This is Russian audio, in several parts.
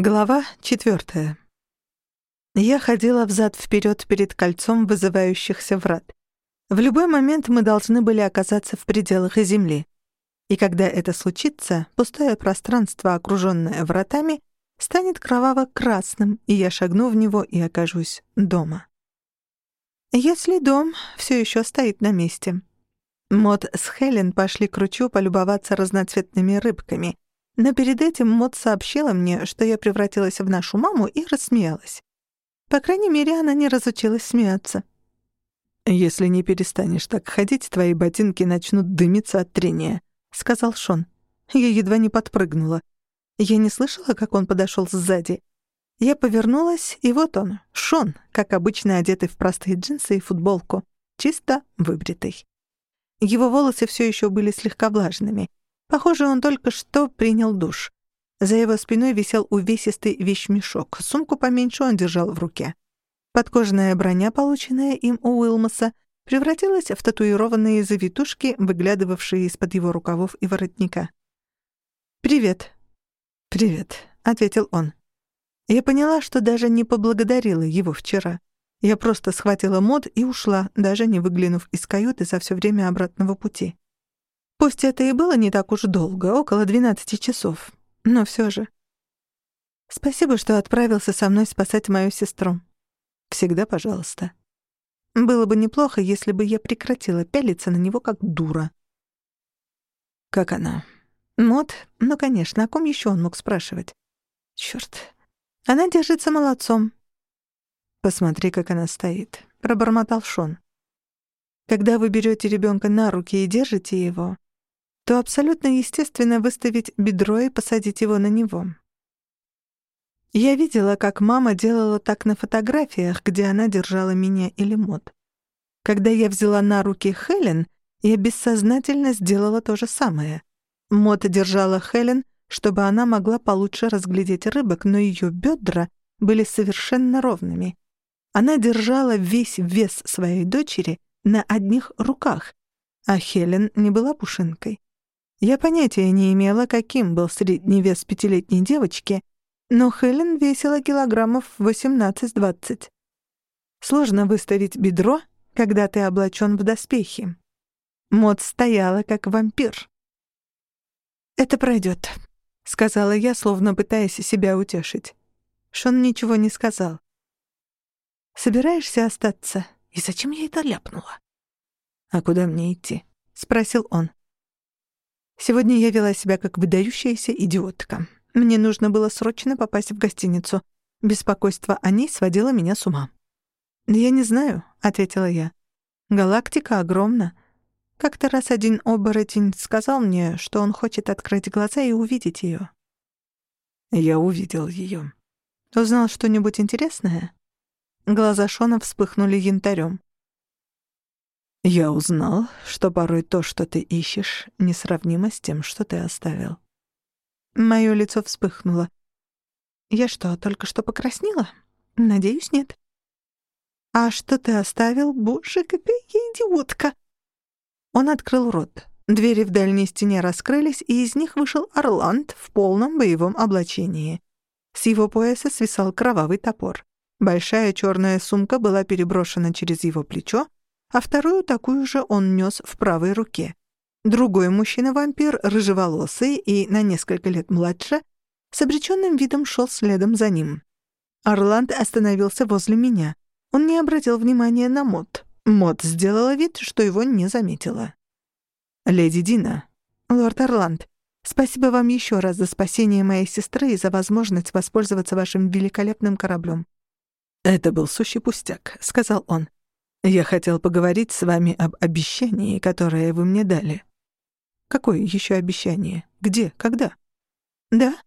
Глава четвертая. Я ходила взад-вперед перед кольцом вызывающихся врат. В любой момент мы должны были оказаться в пределах Земли. И когда это случится, пустое пространство, окружённое вратами, станет кроваво-красным, и я шагну в него и окажусь дома. Если дом всё ещё стоит на месте. Мод с Хелен пошли к ручью полюбоваться разноцветными рыбками — но перед этим Мот сообщила мне, что я превратилась в нашу маму и рассмеялась. По крайней мере, она не разучилась смеяться. «Если не перестанешь так ходить, твои ботинки начнут дымиться от трения», — сказал Шон. Я едва не подпрыгнула. Я не слышала, как он подошёл сзади. Я повернулась, и вот он, Шон, как обычно одетый в простые джинсы и футболку, чисто выбритый. Его волосы всё ещё были слегка влажными. Похоже, он только что принял душ. За его спиной висел увесистый вещмешок. Сумку поменьше он держал в руке. Подкожная броня, полученная им у Уилмоса, превратилась в татуированные завитушки, выглядывавшие из-под его рукавов и воротника. «Привет». «Привет», — ответил он. Я поняла, что даже не поблагодарила его вчера. Я просто схватила мод и ушла, даже не выглянув из каюты за все время обратного пути. Пусть это и было не так уж долго, около 12 часов, но все же. Спасибо, что отправился со мной спасать мою сестру. Всегда пожалуйста. Было бы неплохо, если бы я прекратила пялиться на него как дура. Как она? Мот? Ну, конечно, о ком еще он мог спрашивать? Черт. Она держится молодцом. Посмотри, как она стоит, пробормотал Шон. Когда вы берете ребенка на руки и держите его, то абсолютно естественно выставить бедро и посадить его на него. Я видела, как мама делала так на фотографиях, где она держала меня или Мод. Когда я взяла на руки Хелен, я бессознательно сделала то же самое. Мод держала Хелен, чтобы она могла получше разглядеть рыбок, но ее бедра были совершенно ровными. Она держала весь вес своей дочери на одних руках, а Хелен не была пушинкой. Я понятия не имела, каким был средний вес пятилетней девочки, но Хелен весила килограммов 18-20. Сложно выставить бедро, когда ты облачен в доспехи. Мод стояла, как вампир. «Это пройдет», — сказала я, словно пытаясь себя утешить. Шон ничего не сказал. «Собираешься остаться? И зачем я это ляпнула?» «А куда мне идти?» — спросил он. Сегодня я вела себя как выдающаяся идиотка. Мне нужно было срочно попасть в гостиницу. Беспокойство о ней сводило меня с ума. «Я не знаю», — ответила я. «Галактика огромна. Как-то раз один оборотень сказал мне, что он хочет открыть глаза и увидеть ее. Я увидел ее. Узнал что-нибудь интересное? Глаза Шона вспыхнули янтарем. Я узнал, что порой то, что ты ищешь, несравнимо с тем, что ты оставил. Моё лицо вспыхнуло. Я что, только что покраснела? Надеюсь, нет. А что ты оставил? Боже, какая я идиотка! Он открыл рот. Двери в дальней стене раскрылись, и из них вышел Орланд в полном боевом облачении. С его пояса свисал кровавый топор. Большая чёрная сумка была переброшена через его плечо, а вторую такую же он нес в правой руке. Другой мужчина-вампир, рыжеволосый и на несколько лет младше, с обреченным видом шел следом за ним. Орланд остановился возле меня. Он не обратил внимания на Мот. Мот сделала вид, что его не заметила. «Леди Дина». «Лорд Орланд, спасибо вам еще раз за спасение моей сестры и за возможность воспользоваться вашим великолепным кораблем». «Это был сущий пустяк», — сказал он. Я хотел поговорить с вами об обещании, которое вы мне дали. Какое еще обещание? Где? Когда? Да?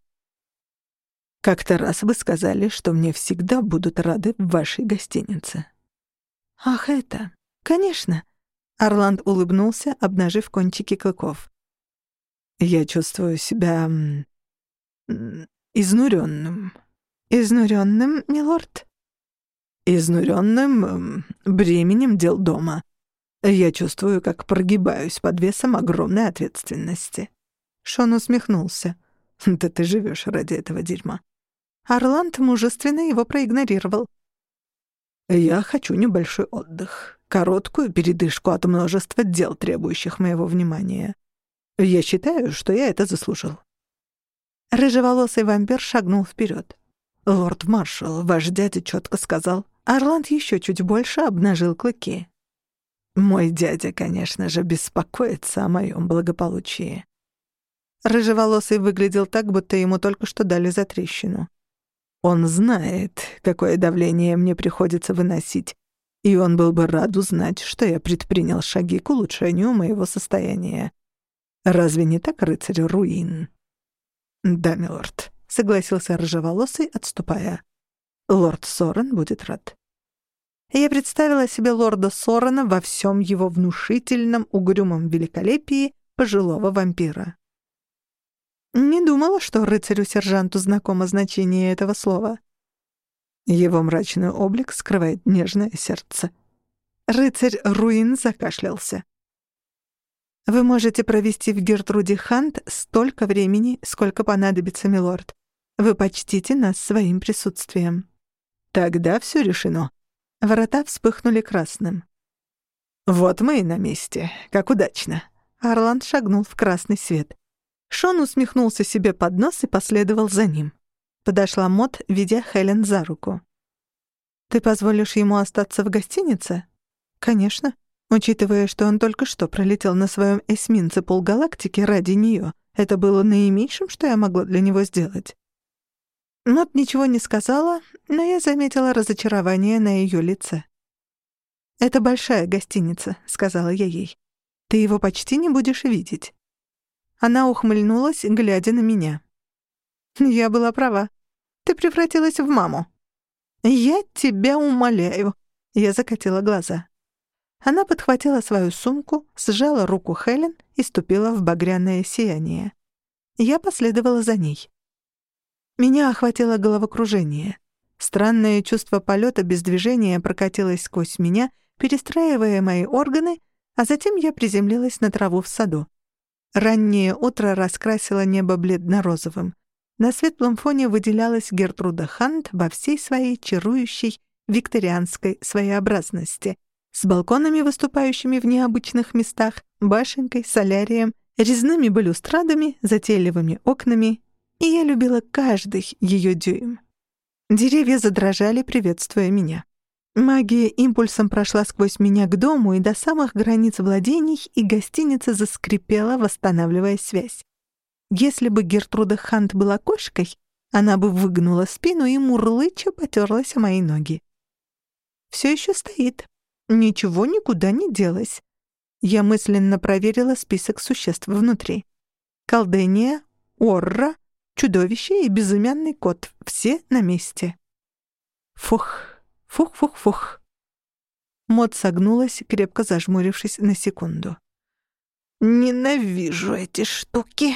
Как-то раз вы сказали, что мне всегда будут рады в вашей гостинице. Ах, это. Конечно. Орланд улыбнулся, обнажив кончики клыков. Я чувствую себя изнуренным. Изнуренным, милорд? Изнуренным бременем дел дома. Я чувствую, как прогибаюсь под весом огромной ответственности». Шон усмехнулся. «Да ты живешь ради этого дерьма». Орланд мужественно его проигнорировал. «Я хочу небольшой отдых, короткую передышку от множества дел, требующих моего внимания. Я считаю, что я это заслужил». Рыжеволосый вампир шагнул вперед. «Лорд-маршал, ваш дядя четко сказал». Орланд еще чуть больше обнажил клыки. «Мой дядя, конечно же, беспокоится о моем благополучии». Рыжеволосый выглядел так, будто ему только что дали затрещину. «Он знает, какое давление мне приходится выносить, и он был бы рад узнать, что я предпринял шаги к улучшению моего состояния. Разве не так, рыцарь Руин?» «Да, милорд», — согласился рыжеволосый, отступая. «Лорд Сорен будет рад». Я представила себе лорда Сорена во всем его внушительном, угрюмом великолепии пожилого вампира. Не думала, что рыцарю-сержанту знакомо значение этого слова. Его мрачный облик скрывает нежное сердце. Рыцарь Руин закашлялся. «Вы можете провести в Гертруде Хант столько времени, сколько понадобится, милорд. Вы почтите нас своим присутствием». «Тогда все решено». Ворота вспыхнули красным. «Вот мы и на месте. Как удачно». Орланд шагнул в красный свет. Шон усмехнулся себе под нос и последовал за ним. Подошла Мот, ведя Хелен за руку. «Ты позволишь ему остаться в гостинице?» «Конечно. Учитывая, что он только что пролетел на своем эсминце полгалактики ради нее, это было наименьшим, что я могла для него сделать». Мот ничего не сказала, но я заметила разочарование на ее лице. «Это большая гостиница», — сказала я ей. «Ты его почти не будешь видеть». Она ухмыльнулась, глядя на меня. Я была права. Ты превратилась в маму. Я тебя умоляю. Я закатила глаза. Она подхватила свою сумку, сжала руку Хелен и ступила в багряное сияние. Я последовала за ней. Меня охватило головокружение. Странное чувство полета без движения прокатилось сквозь меня, перестраивая мои органы, а затем я приземлилась на траву в саду. Раннее утро раскрасило небо бледно-розовым. На светлом фоне выделялась Гертруда Хант во всей своей чарующей викторианской своеобразности, с балконами, выступающими в необычных местах, башенкой, солярием, резными балюстрадами, затейливыми окнами, и я любила каждый ее дюйм. Деревья задрожали, приветствуя меня. Магия импульсом прошла сквозь меня к дому и до самых границ владений, и гостиница заскрипела, восстанавливая связь. Если бы Гертруда Хант была кошкой, она бы выгнула спину и мурлыча потерлась о мои ноги. Все еще стоит. Ничего никуда не делось. Я мысленно проверила список существ внутри. Колдения, Орра, чудовище и безымянный кот. Все на месте. Фух. Фух-фух-фух. Мод согнулась, крепко зажмурившись на секунду. «Ненавижу эти штуки!»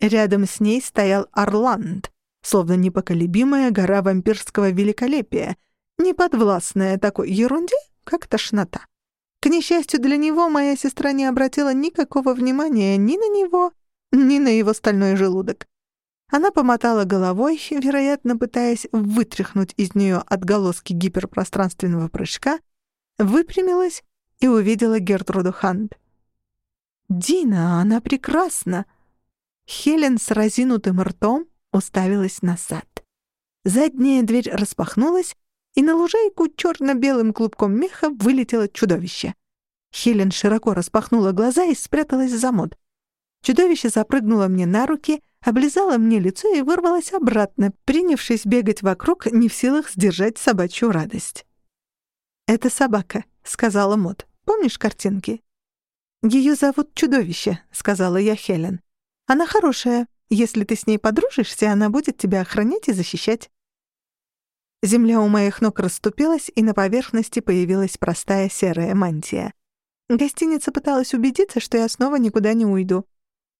Рядом с ней стоял Орланд, словно непоколебимая гора вампирского великолепия, неподвластная такой ерунде, как тошнота. К несчастью для него, моя сестра не обратила никакого внимания ни на него, ни на его стальной желудок. Она помотала головой, вероятно, пытаясь вытряхнуть из нее отголоски гиперпространственного прыжка, выпрямилась и увидела Гертруду Хант. «Дина, она прекрасна!» Хелен с разинутым ртом уставилась на сад. Задняя дверь распахнулась, и на лужайку черно-белым клубком меха вылетело чудовище. Хелен широко распахнула глаза и спряталась за мод. Чудовище запрыгнуло мне на руки, облизала мне лицо и вырвалась обратно, принявшись бегать вокруг, не в силах сдержать собачью радость. «Это собака», — сказала Мот. «Помнишь картинки?» «Ее зовут Чудовище», — сказала я Хелен. «Она хорошая. Если ты с ней подружишься, она будет тебя охранять и защищать». Земля у моих ног расступилась, и на поверхности появилась простая серая мантия. Гостиница пыталась убедиться, что я снова никуда не уйду.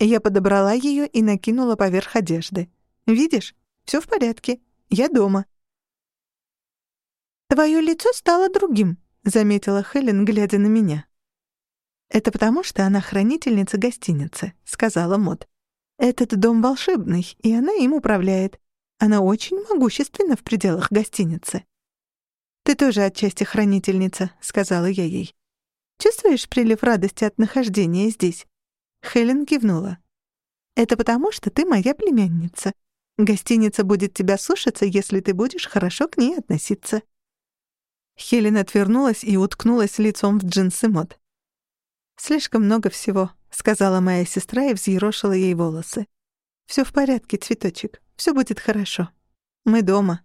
Я подобрала ее и накинула поверх одежды. «Видишь? Все в порядке. Я дома». «Твое лицо стало другим», — заметила Хелен, глядя на меня. «Это потому, что она хранительница гостиницы», — сказала Мод. «Этот дом волшебный, и она им управляет. Она очень могущественна в пределах гостиницы. «Ты тоже отчасти хранительница», — сказала я ей. «Чувствуешь прилив радости от нахождения здесь?» Хелен кивнула. «Это потому, что ты моя племянница. Гостиница будет тебя слушаться, если ты будешь хорошо к ней относиться». Хелен отвернулась и уткнулась лицом в джинсы мод. «Слишком много всего», — сказала моя сестра и взъерошила ей волосы. «Всё в порядке, цветочек. Всё будет хорошо. Мы дома».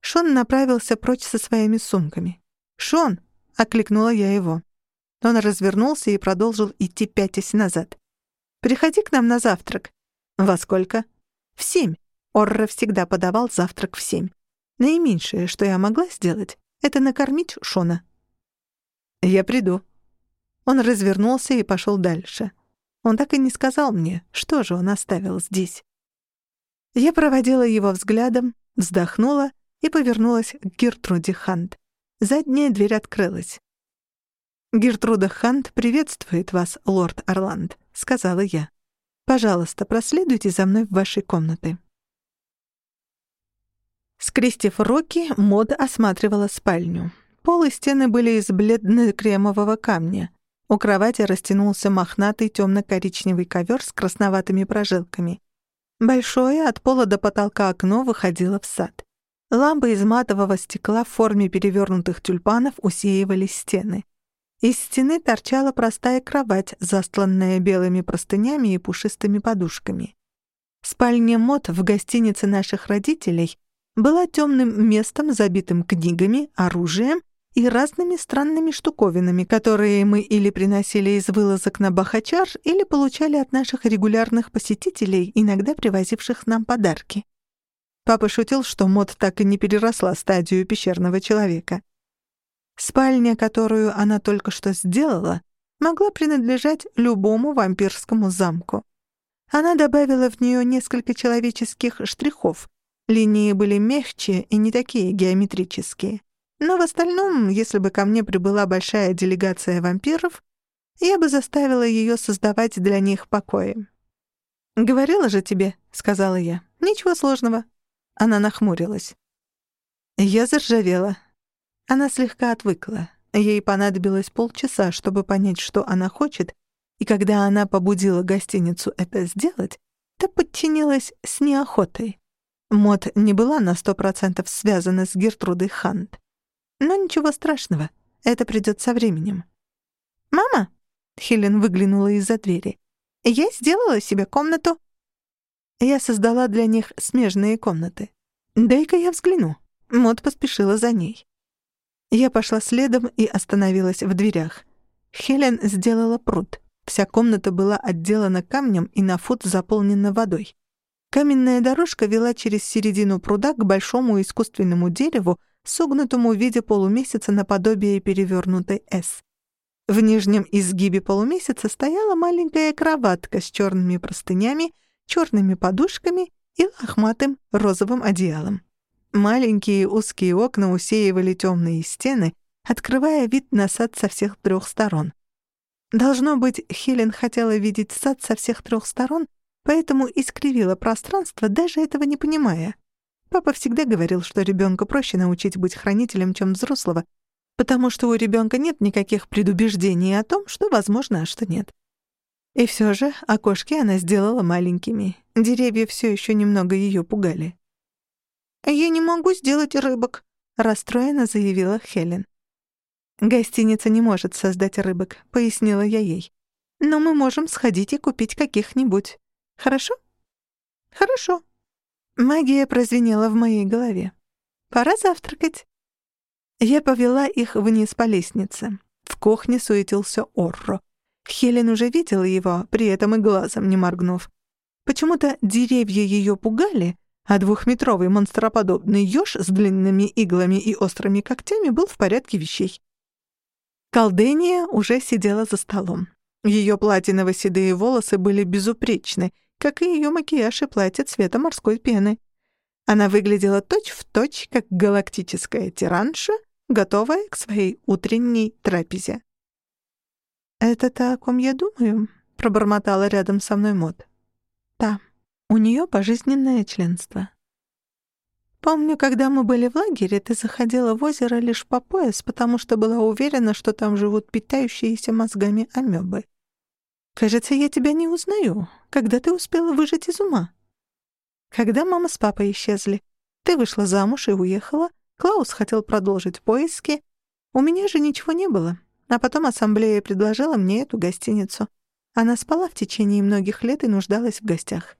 Шон направился прочь со своими сумками. «Шон!» — окликнула я его. Он развернулся и продолжил идти пятясь назад. «Приходи к нам на завтрак». «Во сколько?» «В семь». Орра всегда подавал завтрак в семь. Наименьшее, что я могла сделать, это накормить Шона. «Я приду». Он развернулся и пошел дальше. Он так и не сказал мне, что же он оставил здесь. Я проводила его взглядом, вздохнула и повернулась к Гертруде Хант. Задняя дверь открылась. «Гертруда Хант приветствует вас, лорд Орланд», — сказала я. «Пожалуйста, проследуйте за мной в вашей комнаты». Скрестив руки, Мод осматривала спальню. Пол и стены были из бледно-кремового камня. У кровати растянулся мохнатый темно-коричневый ковер с красноватыми прожилками. Большое от пола до потолка окно выходило в сад. Лампы из матового стекла в форме перевернутых тюльпанов усеивали стены. Из стены торчала простая кровать, застланная белыми простынями и пушистыми подушками. Спальня Мот в гостинице наших родителей — была темным местом, забитым книгами, оружием и разными странными штуковинами, которые мы или приносили из вылазок на Бахачар, или получали от наших регулярных посетителей, иногда привозивших нам подарки. Папа шутил, что Мод так и не переросла стадию пещерного человека. Спальня, которую она только что сделала, могла принадлежать любому вампирскому замку. Она добавила в нее несколько человеческих штрихов, Линии были мягче и не такие геометрические. Но в остальном, если бы ко мне прибыла большая делегация вампиров, я бы заставила ее создавать для них покои. «Говорила же тебе», — сказала я. «Ничего сложного». Она нахмурилась. Я заржавела. Она слегка отвыкла. Ей понадобилось полчаса, чтобы понять, что она хочет, и когда она побудила гостиницу это сделать, то подчинилась с неохотой. Мод не была на сто процентов связана с Гертрудой Хант. Но ничего страшного, это придёт со временем. «Мама!» — Хелен выглянула из-за двери. «Я сделала себе комнату». Я создала для них смежные комнаты. «Дай-ка я взгляну». Мод поспешила за ней. Я пошла следом и остановилась в дверях. Хелен сделала пруд. Вся комната была отделана камнем и на фут заполнена водой. Каменная дорожка вела через середину пруда к большому искусственному дереву, согнутому в виде полумесяца наподобие перевернутой «С». В нижнем изгибе полумесяца стояла маленькая кроватка с черными простынями, черными подушками и лохматым розовым одеялом. Маленькие узкие окна усеивали темные стены, открывая вид на сад со всех трех сторон. Должно быть, Хелен хотела видеть сад со всех трех сторон — поэтому искривила пространство, даже этого не понимая. Папа всегда говорил, что ребенка проще научить быть хранителем, чем взрослого, потому что у ребенка нет никаких предубеждений о том, что возможно, а что нет. И все же окошки она сделала маленькими. Деревья все еще немного ее пугали. «Я не могу сделать рыбок», — расстроенно заявила Хелен. «Гостиница не может создать рыбок», — пояснила я ей. «Но мы можем сходить и купить каких-нибудь». Хорошо? Хорошо. Магия прозвенела в моей голове. Пора завтракать. Я повела их вниз по лестнице. В кухне суетился Орро. Хелен уже видела его, при этом и глазом не моргнув. Почему-то деревья ее пугали, а двухметровый монстроподобный ёж с длинными иглами и острыми когтями был в порядке вещей. Колдения уже сидела за столом. Ее платиново-седые волосы были безупречны, как и ее макияж и платье цвета морской пены. Она выглядела точь-в-точь, точь, как галактическая тиранша, готовая к своей утренней трапезе. «Это то, о ком я думаю?» — пробормотала рядом со мной Мод. «Да, у нее пожизненное членство. Помню, когда мы были в лагере, ты заходила в озеро лишь по пояс, потому что была уверена, что там живут питающиеся мозгами амебы. Кажется, я тебя не узнаю. Когда ты успела выжить из ума? Когда мама с папой исчезли. Ты вышла замуж и уехала. Клаус хотел продолжить поиски. У меня же ничего не было. А потом ассамблея предложила мне эту гостиницу. Она спала в течение многих лет и нуждалась в гостях.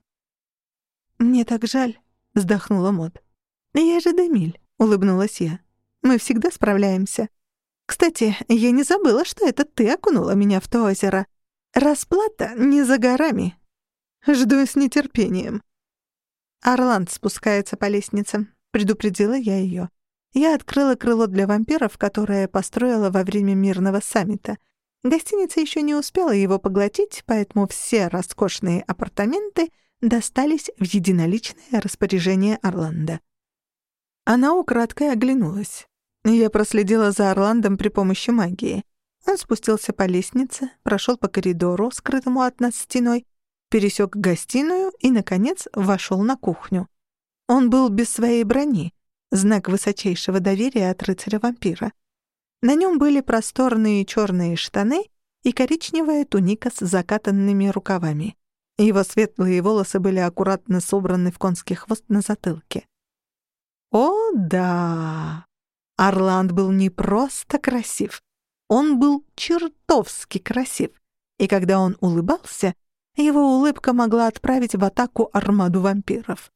«Мне так жаль», — вздохнула Мот. «Я же Демиль», — улыбнулась я. «Мы всегда справляемся. Кстати, я не забыла, что это ты окунула меня в то озеро. Расплата не за горами. Жду с нетерпением». Орланд спускается по лестнице. Предупредила я ее. Я открыла крыло для вампиров, которое построила во время мирного саммита. Гостиница еще не успела его поглотить, поэтому все роскошные апартаменты достались в единоличное распоряжение Орландо. Она украдкой оглянулась. Я проследила за Орландом при помощи магии. Он спустился по лестнице, прошел по коридору, скрытому от нас стеной, пересек гостиную и, наконец, вошел на кухню. Он был без своей брони, знак высочайшего доверия от рыцаря-вампира. На нем были просторные черные штаны и коричневая туника с закатанными рукавами. Его светлые волосы были аккуратно собраны в конский хвост на затылке. О, да! Орланд был не просто красив, он был чертовски красив, и когда он улыбался, его улыбка могла отправить в атаку армаду вампиров.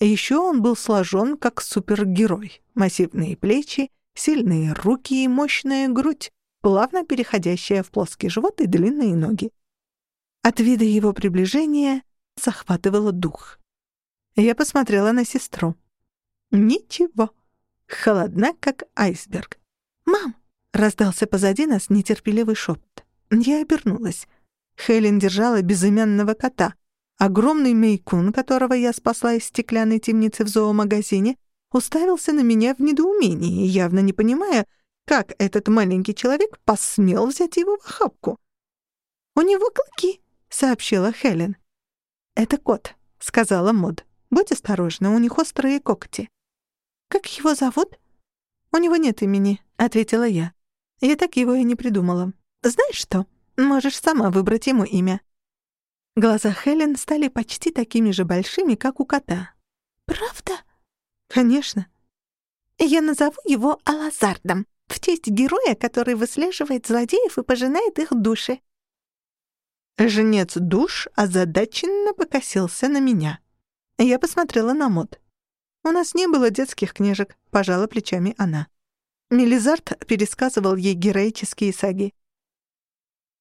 Еще он был сложен как супергерой. Массивные плечи, сильные руки и мощная грудь, плавно переходящая в плоский живот и длинные ноги. От вида его приближения захватывало дух. Я посмотрела на сестру. Ничего. Холодна, как айсберг. «Мам!» — раздался позади нас нетерпеливый шепот. Я обернулась. Хелен держала безымянного кота. Огромный мейкун, которого я спасла из стеклянной темницы в зоомагазине, уставился на меня в недоумении, явно не понимая, как этот маленький человек посмел взять его в охапку. «У него клыки», — сообщила Хелен. «Это кот», — сказала Мод. «Будь осторожна, у них острые когти». «Как его зовут?» «У него нет имени», — ответила я. Я так его и не придумала. «Знаешь что? Можешь сама выбрать ему имя». Глаза Хелен стали почти такими же большими, как у кота. «Правда?» «Конечно». «Я назову его Алазардом, в честь героя, который выслеживает злодеев и пожинает их души». Жнец душ озадаченно покосился на меня. Я посмотрела на мод. «У нас не было детских книжек», — пожала плечами она. Мелизард пересказывал ей героические саги.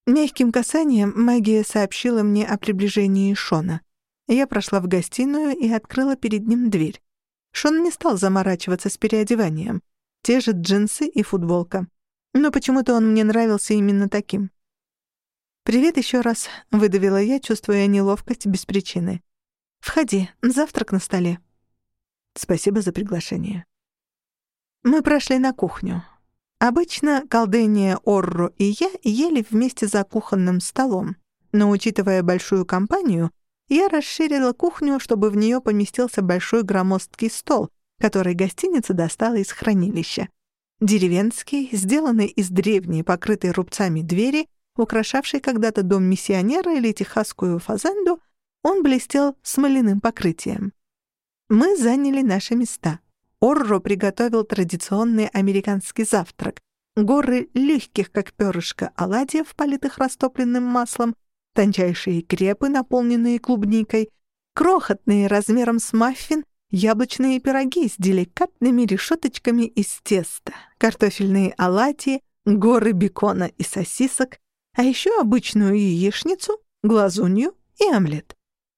Мягким касанием магия сообщила мне о приближении Шона. Я прошла в гостиную и открыла перед ним дверь. Шон не стал заморачиваться с переодеванием. Те же джинсы и футболка. Но почему-то он мне нравился именно таким. «Привет еще раз», — выдавила я, чувствуя неловкость без причины. «Входи, завтрак на столе». Спасибо за приглашение. Мы прошли на кухню. Обычно колдения Орро и я ели вместе за кухонным столом, но, учитывая большую компанию, я расширила кухню, чтобы в нее поместился большой громоздкий стол, который гостиница достала из хранилища. Деревенский, сделанный из древней, покрытой рубцами двери, украшавший когда-то дом миссионера или техасскую фазенду, он блестел смоляным покрытием. Мы заняли наши места. Орро приготовил традиционный американский завтрак. Горы легких, как перышко, оладьев, политых растопленным маслом, тончайшие крепы, наполненные клубникой, крохотные размером с маффин, яблочные пироги с деликатными решеточками из теста, картофельные оладьи, горы бекона и сосисок, а еще обычную яичницу, глазунью и омлет.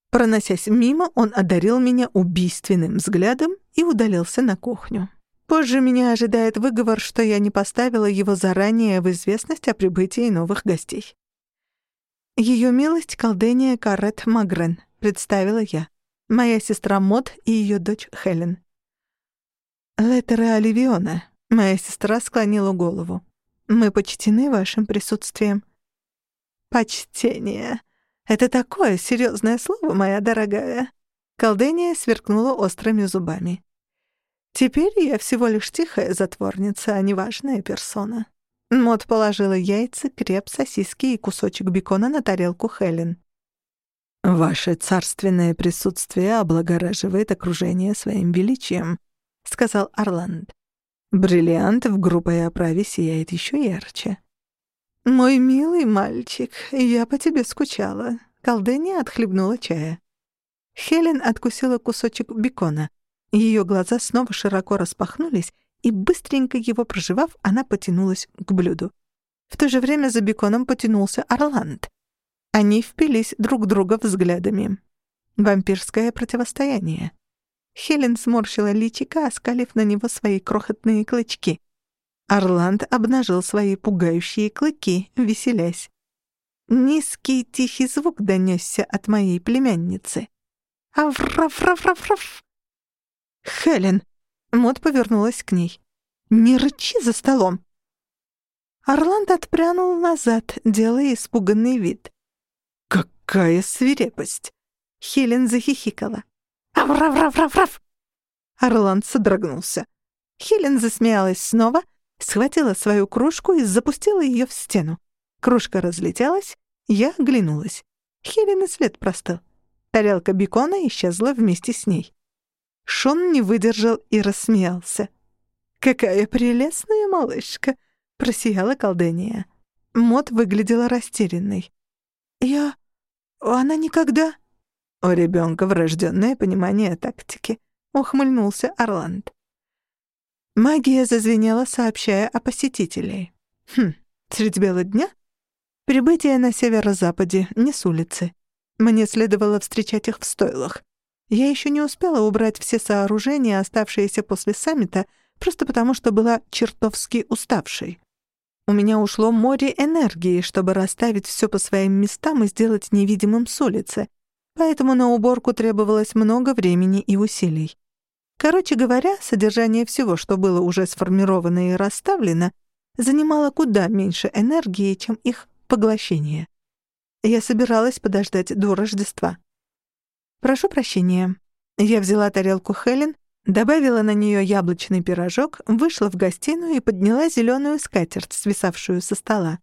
Проносясь мимо, он одарил меня убийственным взглядом и удалился на кухню. Позже меня ожидает выговор, что я не поставила его заранее в известность о прибытии новых гостей. Ее милость — колдения Карет Магрен», — представила я. Моя сестра Мот и ее дочь Хелен. «Летера Оливиона», — моя сестра склонила голову. «Мы почтены вашим присутствием». «Почтение», это такое серьезное слово, моя дорогая. Колдения сверкнула острыми зубами. Теперь я всего лишь тихая затворница, а не важная персона. Мод положила яйца, креп, сосиски и кусочек бекона на тарелку Хелен. «Ваше царственное присутствие облагораживает окружение своим величием», — сказал Орланд. «Бриллиант в грубой оправе сияет еще ярче». «Мой милый мальчик, я по тебе скучала». Колдыня отхлебнула чая. Хелен откусила кусочек бекона. Ее глаза снова широко распахнулись, и, быстренько его проживав, она потянулась к блюду. В то же время за беконом потянулся Орланд. Они впились друг друга взглядами. Вампирское противостояние. Хелен сморщила личико, оскалив на него свои крохотные клычки. Орланд обнажил свои пугающие клыки, веселясь. Низкий тихий звук донесся от моей племянницы. «Авраф-раф-раф-раф!» «Хелен!» — Мот повернулась к ней. «Не рычи за столом!» Орланд отпрянул назад, делая испуганный вид. «Какая свирепость!» Хелен захихикала. «Аврав-рав-рав-рав!» Орланд содрогнулся. Хелен засмеялась снова, схватила свою кружку и запустила ее в стену. Кружка разлетелась, я оглянулась. Хелен и след простыл. Тарелка бекона исчезла вместе с ней. Шон не выдержал и рассмеялся. «Какая прелестная малышка!» — просияла колдыния. Мот выглядела растерянной. «Я... Она никогда...» «У ребенка врожденное понимание тактики», — ухмыльнулся Орланд. Магия зазвенела, сообщая о посетителей. «Хм, средь бела дня?» Прибытие на северо-западе, не с улицы. Мне следовало встречать их в стойлах. Я еще не успела убрать все сооружения, оставшиеся после саммита, просто потому что была чертовски уставшей. У меня ушло море энергии, чтобы расставить все по своим местам и сделать невидимым с улицы, поэтому на уборку требовалось много времени и усилий. Короче говоря, содержание всего, что было уже сформировано и расставлено, занимало куда меньше энергии, чем их поглощение. Я собиралась подождать до Рождества. «Прошу прощения». Я взяла тарелку Хелен, добавила на нее яблочный пирожок, вышла в гостиную и подняла зеленую скатерть, свисавшую со стола.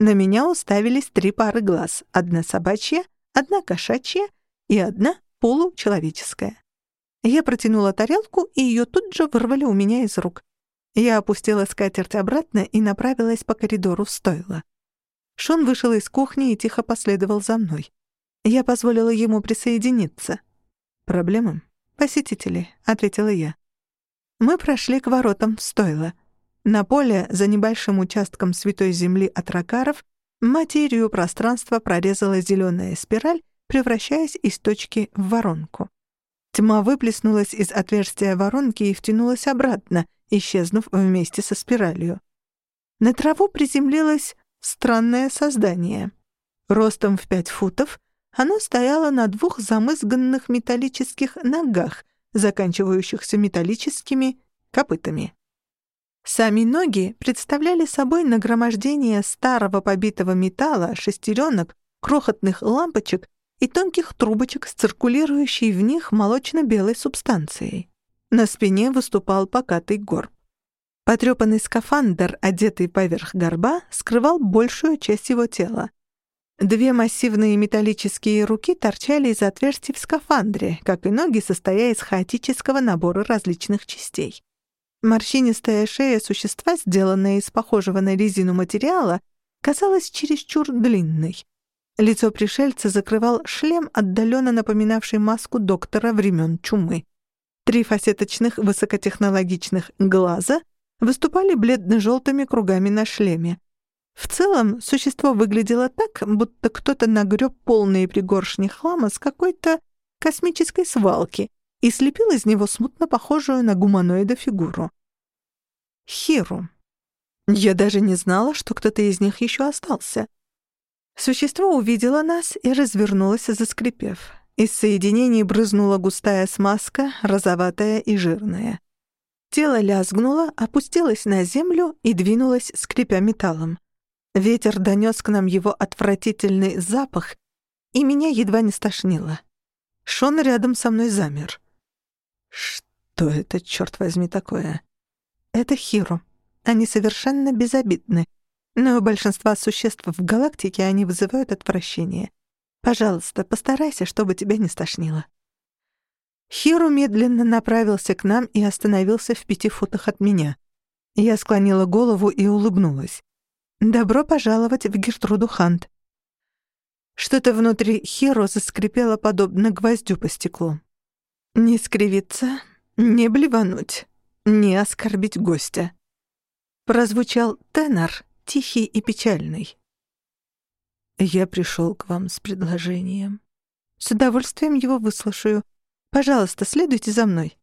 На меня уставились три пары глаз. Одна собачья, одна кошачья и одна получеловеческая. Я протянула тарелку, и ее тут же вырвали у меня из рук. Я опустила скатерть обратно и направилась по коридору в стойло. Шон вышел из кухни и тихо последовал за мной. Я позволила ему присоединиться. «Проблема? Посетители», — ответила я. Мы прошли к воротам в стойло. На поле, за небольшим участком святой земли от ракаров, материю пространства прорезала зеленая спираль, превращаясь из точки в воронку. Тьма выплеснулась из отверстия воронки и втянулась обратно, исчезнув вместе со спиралью. На траву приземлилось странное создание. Ростом в пять футов оно стояло на двух замызганных металлических ногах, заканчивающихся металлическими копытами. Сами ноги представляли собой нагромождение старого побитого металла, шестеренок, крохотных лампочек и тонких трубочек с циркулирующей в них молочно-белой субстанцией. На спине выступал покатый горб. Потрёпанный скафандр, одетый поверх горба, скрывал большую часть его тела. Две массивные металлические руки торчали из отверстий в скафандре, как и ноги, состоя из хаотического набора различных частей. Морщинистая шея существа, сделанная из похожего на резину материала, казалась чересчур длинной. Лицо пришельца закрывал шлем, отдаленно напоминавший маску доктора времен чумы. Три фасеточных высокотехнологичных глаза выступали бледно-желтыми кругами на шлеме. В целом, существо выглядело так, будто кто-то нагреб полные пригоршни хлама с какой-то космической свалки и слепил из него смутно похожую на гуманоида фигуру. Хиру. Я даже не знала, что кто-то из них еще остался. Существо увидело нас и развернулось, заскрипев. Из соединений брызнула густая смазка, розоватая и жирная. Тело лязгнуло, опустилось на землю и двинулось, скрипя металлом. Ветер донес к нам его отвратительный запах, и меня едва не стошнило. Шон рядом со мной замер. Что это, черт возьми, такое? Это Хиро. Они совершенно безобидны. Но у большинства существ в галактике они вызывают отвращение. Пожалуйста, постарайся, чтобы тебя не стошнило. Хиру медленно направился к нам и остановился в пяти футах от меня. Я склонила голову и улыбнулась. «Добро пожаловать в Гертруду Хант». Что-то внутри Хиро заскрипело подобно гвоздю по стеклу. «Не скривиться, не блевануть, не оскорбить гостя». Прозвучал тенор, тихий и печальный. «Я пришел к вам с предложением». «С удовольствием его выслушаю. Пожалуйста, следуйте за мной».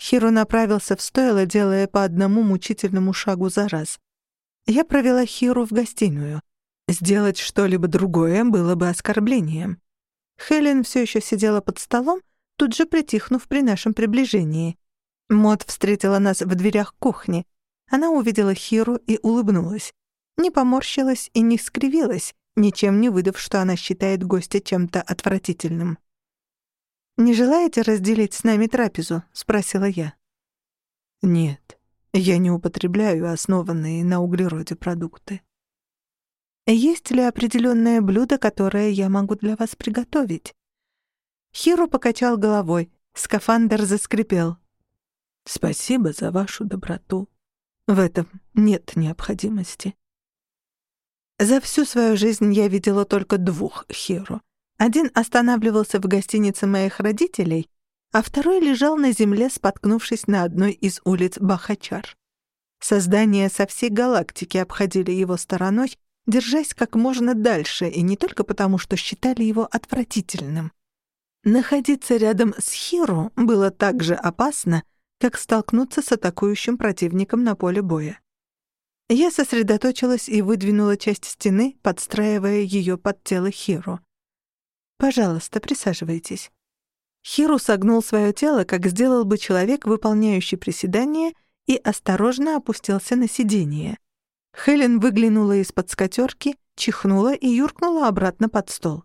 Хиро направился в стойло, делая по одному мучительному шагу за раз. Я провела Хиру в гостиную. Сделать что-либо другое было бы оскорблением. Хелен все еще сидела под столом, тут же притихнув при нашем приближении. Мод встретила нас в дверях кухни. Она увидела Хиру и улыбнулась. Не поморщилась и не скривилась, ничем не выдав, что она считает гостя чем-то отвратительным. «Не желаете разделить с нами трапезу?» — спросила я. «Нет, я не употребляю основанные на углероде продукты». «Есть ли определенное блюдо, которое я могу для вас приготовить?» Хиро покачал головой, скафандр заскрипел. «Спасибо за вашу доброту. В этом нет необходимости». За всю свою жизнь я видела только двух Хиро — один останавливался в гостинице моих родителей, а второй лежал на земле, споткнувшись на одной из улиц Бахачар. Создания со всей галактики обходили его стороной, держась как можно дальше, и не только потому, что считали его отвратительным. Находиться рядом с Хиру было так же опасно, как столкнуться с атакующим противником на поле боя. Я сосредоточилась и выдвинула часть стены, подстраивая ее под тело Хиру. Пожалуйста, присаживайтесь». Хиру согнул свое тело, как сделал бы человек, выполняющий приседание, и осторожно опустился на сиденье. Хелен выглянула из-под скатерки, чихнула и юркнула обратно под стол.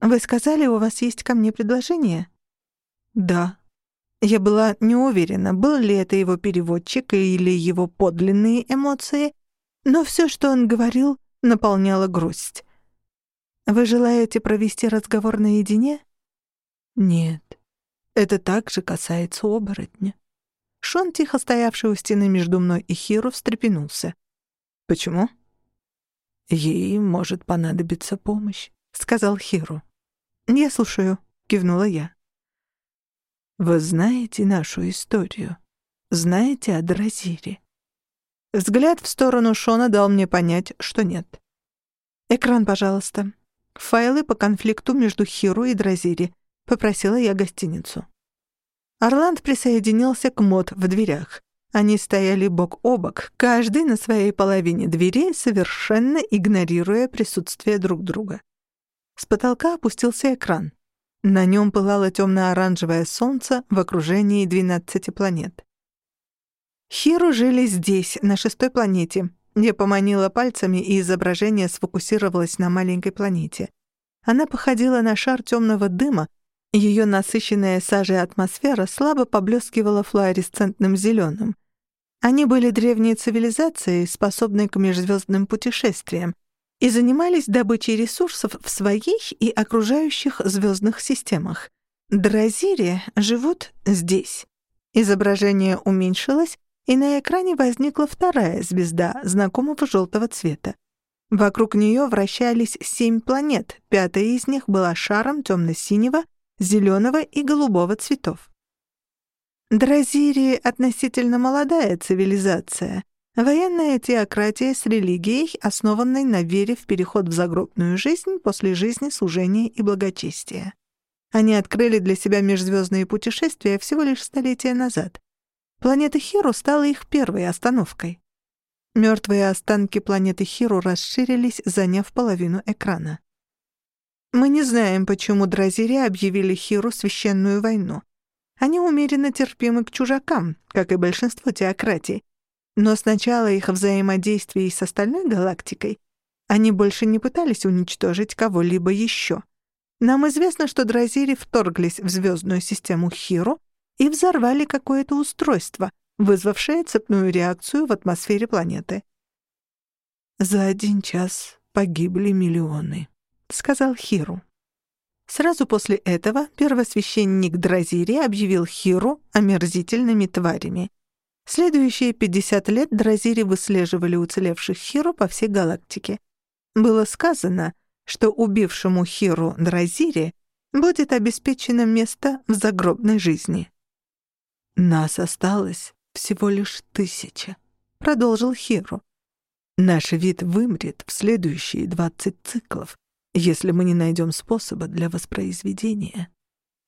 «Вы сказали, у вас есть ко мне предложение?» «Да». Я была не уверена, был ли это его переводчик или его подлинные эмоции, но все, что он говорил, наполняло грусть. Вы желаете провести разговор наедине? Нет. Это также касается оборотня. Шон, тихо стоявший у стены между мной и Хиру, встрепенулся. Почему? Ей может понадобиться помощь, сказал Хиру. Я слушаю, кивнула я. Вы знаете нашу историю? Знаете о Дразире? Взгляд в сторону Шона дал мне понять, что нет. Экран, пожалуйста. Файлы по конфликту между Хиру и Дразири. Попросила я гостиницу. Орланд присоединился к Мод в дверях. Они стояли бок о бок, каждый на своей половине двери, совершенно игнорируя присутствие друг друга. С потолка опустился экран. На нем пылало темно-оранжевое солнце в окружении 12 планет. Хиру жили здесь, на шестой планете, я поманила пальцами, и изображение сфокусировалось на маленькой планете. Она походила на шар темного дыма, ее насыщенная сажей атмосфера слабо поблескивала флуоресцентным зеленым. Они были древней цивилизацией, способной к межзвездным путешествиям, и занимались добычей ресурсов в своей и окружающих звездных системах. Дразири живут здесь. Изображение уменьшилось, и на экране возникла вторая звезда знакомого желтого цвета. Вокруг нее вращались семь планет, пятая из них была шаром темно-синего, зеленого и голубого цветов. Дразирии — относительно молодая цивилизация, военная теократия с религией, основанной на вере в переход в загробную жизнь после жизни служения и благочестия. Они открыли для себя межзвездные путешествия всего лишь столетия назад. Планета Хиру стала их первой остановкой. Мертвые останки планеты Хиру расширились, заняв половину экрана. Мы не знаем, почему Дразири объявили Хиру священную войну. Они умеренно терпимы к чужакам, как и большинство теократий. Но с начала их взаимодействия с остальной галактикой они больше не пытались уничтожить кого-либо еще. Нам известно, что Дразири вторглись в звездную систему Хиру и взорвали какое-то устройство, вызвавшее цепную реакцию в атмосфере планеты. «За один час погибли миллионы», — сказал Хиру. Сразу после этого первосвященник Дразири объявил Хиру омерзительными тварями. Следующие 50 лет Дразири выслеживали уцелевших Хиру по всей галактике. Было сказано, что убившему Хиру Дразири будет обеспечено место в загробной жизни. «Нас осталось всего лишь тысяча», — продолжил Хиру. «Наш вид вымрет в следующие двадцать циклов, если мы не найдем способа для воспроизведения.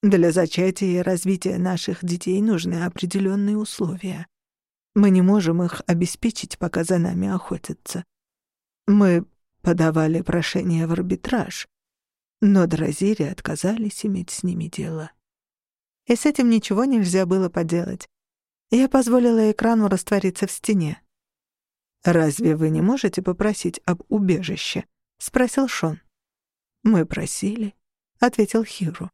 Для зачатия и развития наших детей нужны определенные условия. Мы не можем их обеспечить, пока за нами охотятся. Мы подавали прошение в арбитраж, но Дразири отказались иметь с ними дело. И с этим ничего нельзя было поделать. Я позволила экрану раствориться в стене. «Разве вы не можете попросить об убежище?» — спросил Шон. «Мы просили», — ответил Хиру.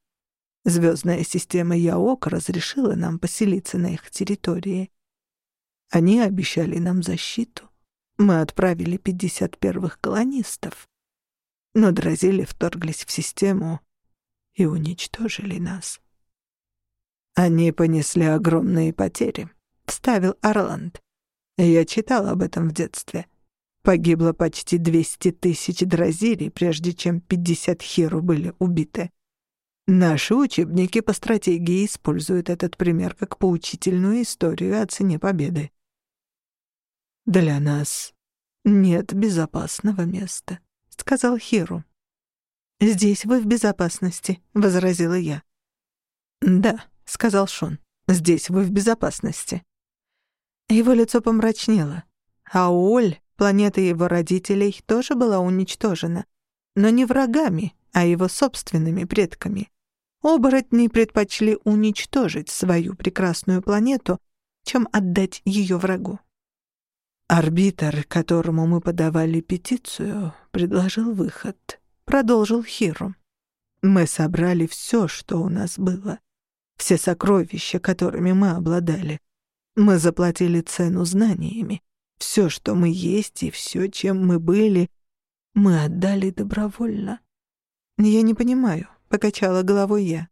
«Звездная система Яок разрешила нам поселиться на их территории. Они обещали нам защиту. Мы отправили 50 первых колонистов. Но Дразили вторглись в систему и уничтожили нас. Они понесли огромные потери, — вставил Орланд. Я читал об этом в детстве. Погибло почти 200 тысяч дразирий, прежде чем 50 хиру были убиты. Наши учебники по стратегии используют этот пример как поучительную историю о цене победы. Для нас нет безопасного места, сказал Хиру. Здесь вы в безопасности, возразила я. Да, сказал Шон. Здесь вы в безопасности. Его лицо помрачнело. Аоль, планета его родителей, тоже была уничтожена. Но не врагами, а его собственными предками. Оборотни предпочли уничтожить свою прекрасную планету, чем отдать ее врагу. «Арбитр, которому мы подавали петицию, предложил выход», — продолжил Хиру. «Мы собрали все, что у нас было, все сокровища, которыми мы обладали. Мы заплатили цену знаниями. Все, что мы есть и все, чем мы были, мы отдали добровольно». «Я не понимаю», — покачала головой я.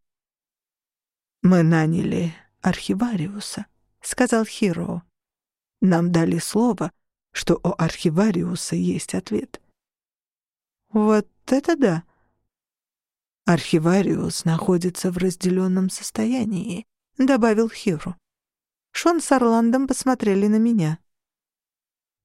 «Мы наняли архивариуса», — сказал Хиро. Нам дали слово, что у архивариуса есть ответ. Вот это да. Архивариус находится в разделенном состоянии, добавил Хиру. Шон с Орландом посмотрели на меня.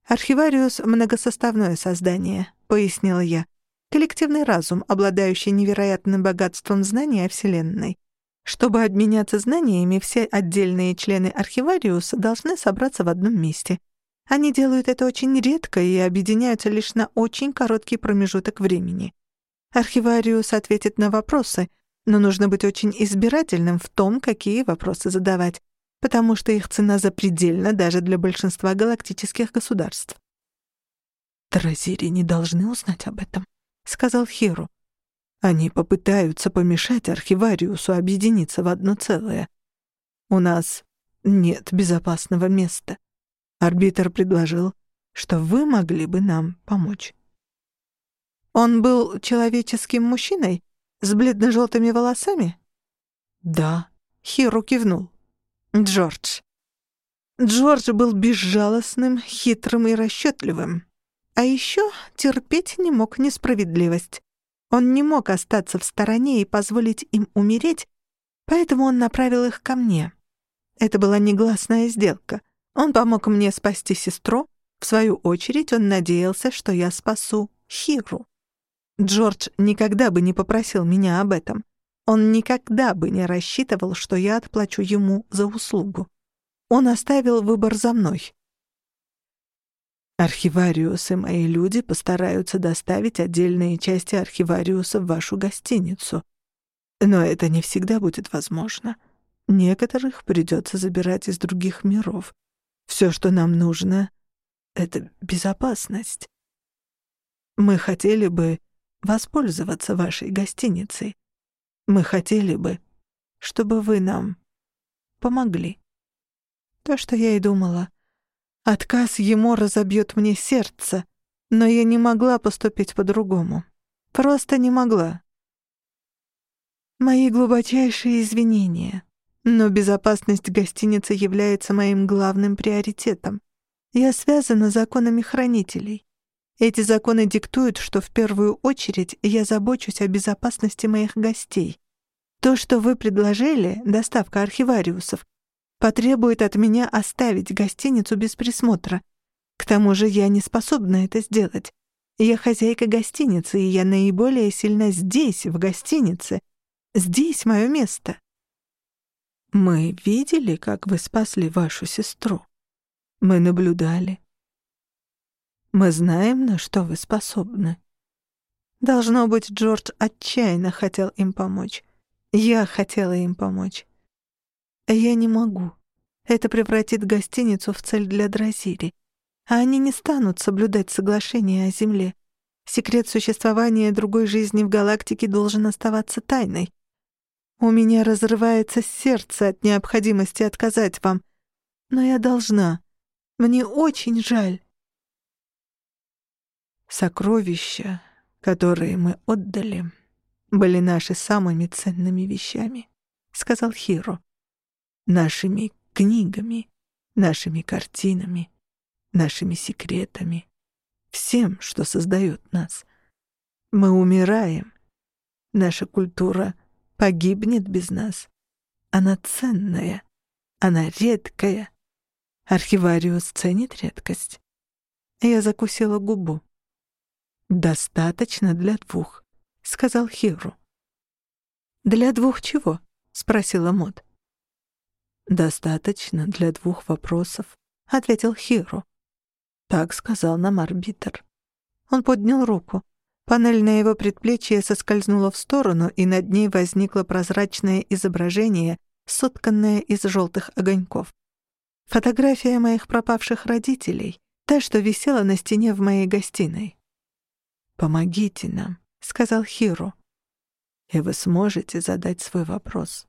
«Архивариус — многосоставное создание», — пояснила я. «Коллективный разум, обладающий невероятным богатством знаний о Вселенной. Чтобы обменяться знаниями, все отдельные члены архивариуса должны собраться в одном месте. Они делают это очень редко и объединяются лишь на очень короткий промежуток времени. Архивариус ответит на вопросы, но нужно быть очень избирательным в том, какие вопросы задавать, потому что их цена запредельна даже для большинства галактических государств. «Таразири не должны узнать об этом», — сказал Хиру. Они попытаются помешать архивариусу объединиться в одно целое. У нас нет безопасного места. Арбитр предложил, что вы могли бы нам помочь. Он был человеческим мужчиной с бледно-желтыми волосами? Да. Хиру кивнул. Джордж. Джордж был безжалостным, хитрым и расчетливым. А еще терпеть не мог несправедливость. Он не мог остаться в стороне и позволить им умереть, поэтому он направил их ко мне. Это была негласная сделка. Он помог мне спасти сестру, в свою очередь он надеялся, что я спасу Хиру. Джордж никогда бы не попросил меня об этом. Он никогда бы не рассчитывал, что я отплачу ему за услугу. Он оставил выбор за мной. Архивариус и мои люди постараются доставить отдельные части архивариуса в вашу гостиницу. Но это не всегда будет возможно. Некоторых придется забирать из других миров. Все, что нам нужно, — это безопасность. Мы хотели бы воспользоваться вашей гостиницей. Мы хотели бы, чтобы вы нам помогли. То, что я и думала. Отказ ему разобьет мне сердце, но я не могла поступить по-другому. Просто не могла. Мои глубочайшие извинения. Но безопасность гостиницы является моим главным приоритетом. Я связана законами хранителей. Эти законы диктуют, что в первую очередь я забочусь о безопасности моих гостей. То, что вы предложили, доставка архивариусов, потребует от меня оставить гостиницу без присмотра. К тому же я не способна это сделать. Я хозяйка гостиницы, и я наиболее сильна здесь, в гостинице. Здесь мое место. Мы видели, как вы спасли вашу сестру. Мы наблюдали. Мы знаем, на что вы способны. Должно быть, Джордж отчаянно хотел им помочь. Я хотела им помочь. Я не могу. Это превратит гостиницу в цель для Дразири. А они не станут соблюдать соглашение о Земле. Секрет существования другой жизни в галактике должен оставаться тайной. У меня разрывается сердце от необходимости отказать вам. Но я должна. Мне очень жаль. Сокровища, которые мы отдали, были наши самыми ценными вещами, сказал Хиро. Нашими книгами, нашими картинами, нашими секретами, всем, что создает нас. Мы умираем. Наша культура погибнет без нас. Она ценная, она редкая. Архивариус ценит редкость. Я закусила губу. «Достаточно для двух», — сказал Хиру. «Для двух чего?» — спросила Мод. «Достаточно для двух вопросов», — ответил Хиру. Так сказал нам арбитр. Он поднял руку. Панель на его предплечье соскользнула в сторону, и над ней возникло прозрачное изображение, сотканное из желтых огоньков. Фотография моих пропавших родителей, та, что висела на стене в моей гостиной. «Помогите нам», — сказал Хиру. «И вы сможете задать свой вопрос».